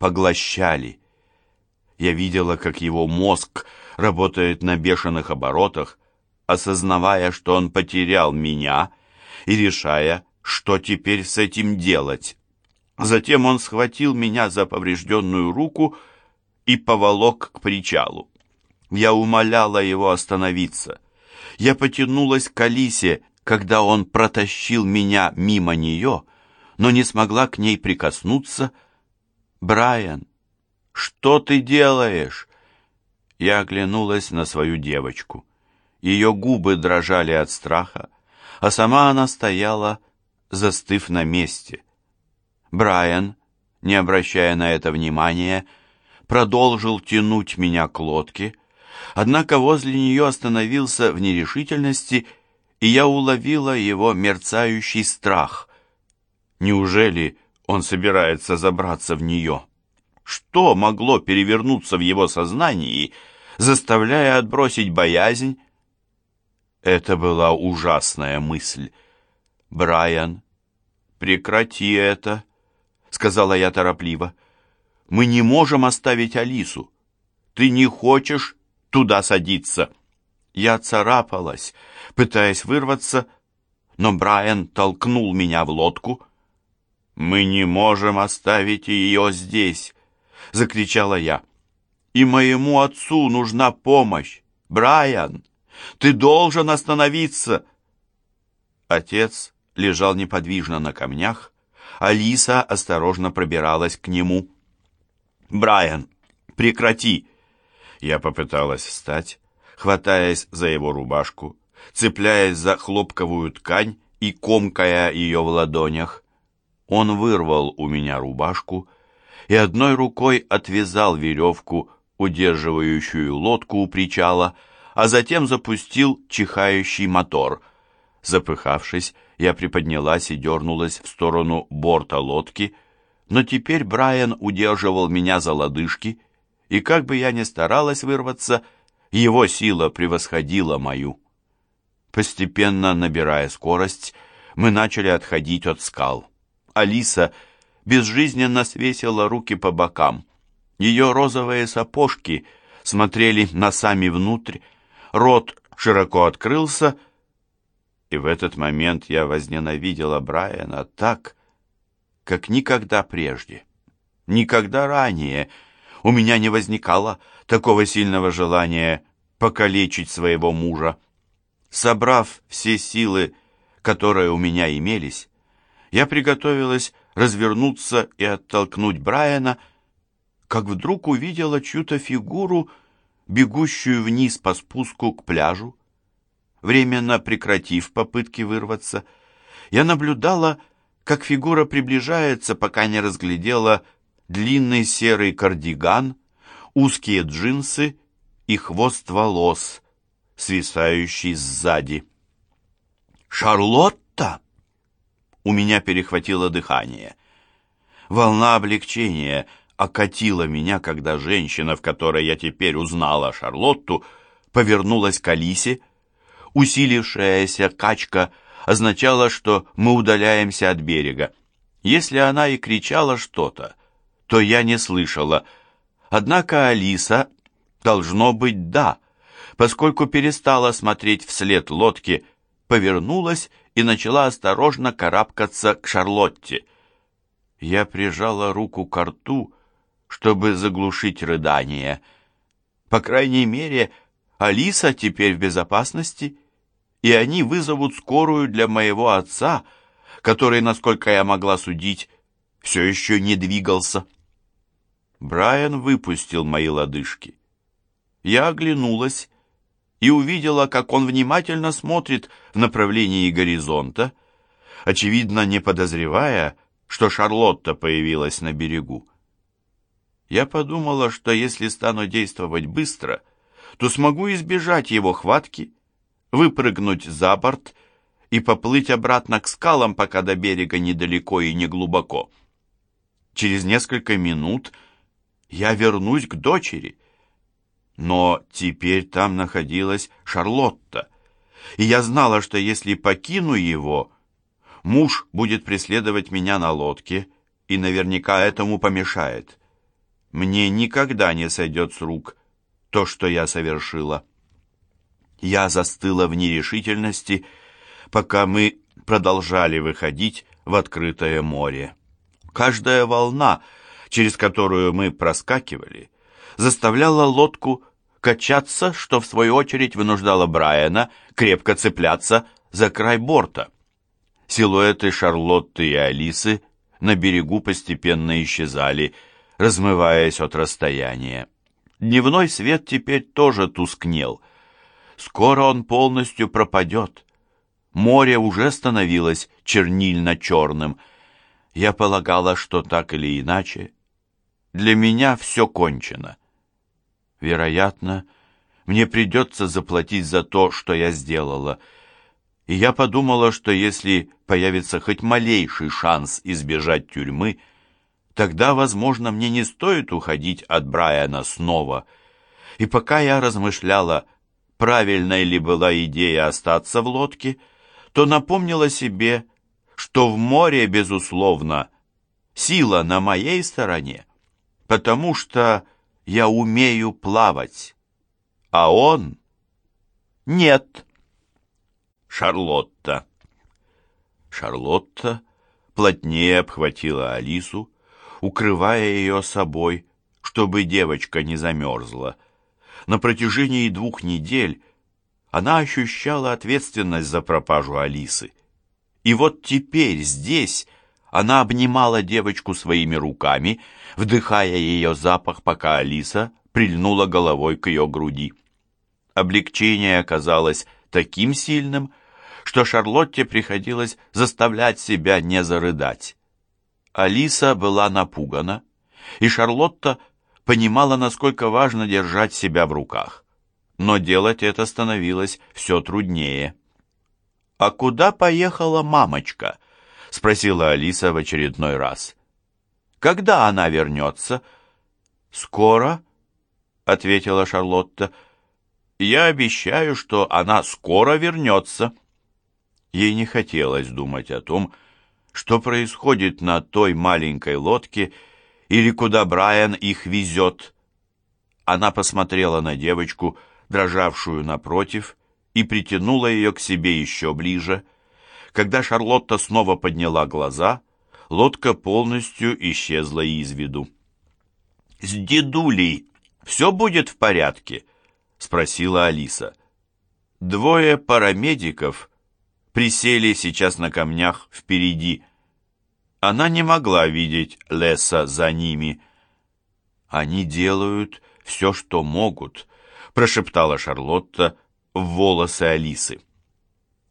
поглощали. Я видела, как его мозг работает на бешеных оборотах, осознавая, что он потерял меня, и решая, что теперь с этим делать. Затем он схватил меня за поврежденную руку и поволок к причалу. Я умоляла его остановиться. Я потянулась к Алисе, когда он протащил меня мимо нее, но не смогла к ней прикоснуться. «Брайан, что ты делаешь?» Я оглянулась на свою девочку. Ее губы дрожали от страха, а сама она стояла, застыв на месте. Брайан, не обращая на это внимания, продолжил тянуть меня к лодке, однако возле нее остановился в нерешительности, и я уловила его мерцающий страх. Неужели он собирается забраться в нее? Что могло перевернуться в его сознании, заставляя отбросить боязнь? Это была ужасная мысль. «Брайан, прекрати это», — сказала я торопливо. «Мы не можем оставить Алису. Ты не хочешь туда садиться?» Я царапалась, пытаясь вырваться, но Брайан толкнул меня в лодку. «Мы не можем оставить ее здесь!» — закричала я. «И моему отцу нужна помощь! Брайан, ты должен остановиться!» Отец лежал неподвижно на камнях, Алиса осторожно пробиралась к нему. «Брайан, прекрати!» Я попыталась встать, хватаясь за его рубашку, цепляясь за хлопковую ткань и комкая ее в ладонях. Он вырвал у меня рубашку и одной рукой отвязал веревку, удерживающую лодку у причала, а затем запустил чихающий мотор. Запыхавшись, я приподнялась и дернулась в сторону борта лодки, но теперь Брайан удерживал меня за лодыжки, и как бы я ни старалась вырваться, его сила превосходила мою. Постепенно набирая скорость, мы начали отходить от скал. Алиса безжизненно свесила руки по бокам. Ее розовые сапожки смотрели носами внутрь, рот широко открылся, и в этот момент я возненавидела Брайана так, как никогда прежде. Никогда ранее у меня не возникало такого сильного желания покалечить своего мужа. Собрав все силы, которые у меня имелись, я приготовилась развернуться и оттолкнуть Брайана, как вдруг увидела чью-то фигуру, бегущую вниз по спуску к пляжу. Временно прекратив попытки вырваться, я наблюдала, как фигура приближается, пока не разглядела длинный серый кардиган, узкие джинсы и хвост волос, свисающий сзади. «Шарлотта!» У меня перехватило дыхание. Волна облегчения окатила меня, когда женщина, в которой я теперь узнала Шарлотту, повернулась к Алисе, Усилившаяся качка означала, что мы удаляемся от берега. Если она и кричала что-то, то я не слышала. Однако Алиса, должно быть, да, поскольку перестала смотреть вслед лодки, повернулась и начала осторожно карабкаться к Шарлотте. Я прижала руку к рту, чтобы заглушить рыдание. По крайней мере, Алиса теперь в безопасности, и они вызовут скорую для моего отца, который, насколько я могла судить, все еще не двигался. Брайан выпустил мои лодыжки. Я оглянулась и увидела, как он внимательно смотрит в направлении горизонта, очевидно, не подозревая, что Шарлотта появилась на берегу. Я подумала, что если стану действовать быстро — то смогу избежать его хватки, выпрыгнуть за борт и поплыть обратно к скалам, пока до берега недалеко и не глубоко. Через несколько минут я вернусь к дочери. Но теперь там находилась Шарлотта, и я знала, что если покину его, муж будет преследовать меня на лодке и наверняка этому помешает. мне никогда не сойдет с рук то, что я совершила. Я застыла в нерешительности, пока мы продолжали выходить в открытое море. Каждая волна, через которую мы проскакивали, заставляла лодку качаться, что в свою очередь вынуждало Брайана крепко цепляться за край борта. Силуэты Шарлотты и Алисы на берегу постепенно исчезали, размываясь от расстояния. Дневной свет теперь тоже тускнел. Скоро он полностью пропадет. Море уже становилось чернильно-черным. Я полагала, что так или иначе для меня все кончено. Вероятно, мне придется заплатить за то, что я сделала. И я подумала, что если появится хоть малейший шанс избежать тюрьмы, тогда, возможно, мне не стоит уходить от Брайана снова. И пока я размышляла, правильной ли была идея остаться в лодке, то напомнила себе, что в море, безусловно, сила на моей стороне, потому что я умею плавать, а он нет. Шарлотта. Шарлотта плотнее обхватила Алису, укрывая ее собой, чтобы девочка не замерзла. На протяжении двух недель она ощущала ответственность за пропажу Алисы. И вот теперь здесь она обнимала девочку своими руками, вдыхая ее запах, пока Алиса прильнула головой к ее груди. Облегчение оказалось таким сильным, что Шарлотте приходилось заставлять себя не зарыдать. Алиса была напугана, и Шарлотта понимала, насколько важно держать себя в руках. Но делать это становилось все труднее. «А куда поехала мамочка?» — спросила Алиса в очередной раз. «Когда она вернется?» «Скоро», — ответила Шарлотта. «Я обещаю, что она скоро вернется». Ей не хотелось думать о том, что происходит на той маленькой лодке или куда Брайан их везет. Она посмотрела на девочку, дрожавшую напротив, и притянула ее к себе еще ближе — когда Шарлотта снова подняла глаза, лодка полностью исчезла из виду. «С дедулей все будет в порядке?» — спросила Алиса. Двое парамедиков присели сейчас на камнях впереди. Она не могла видеть Леса за ними. «Они делают все, что могут», — прошептала Шарлотта в волосы Алисы.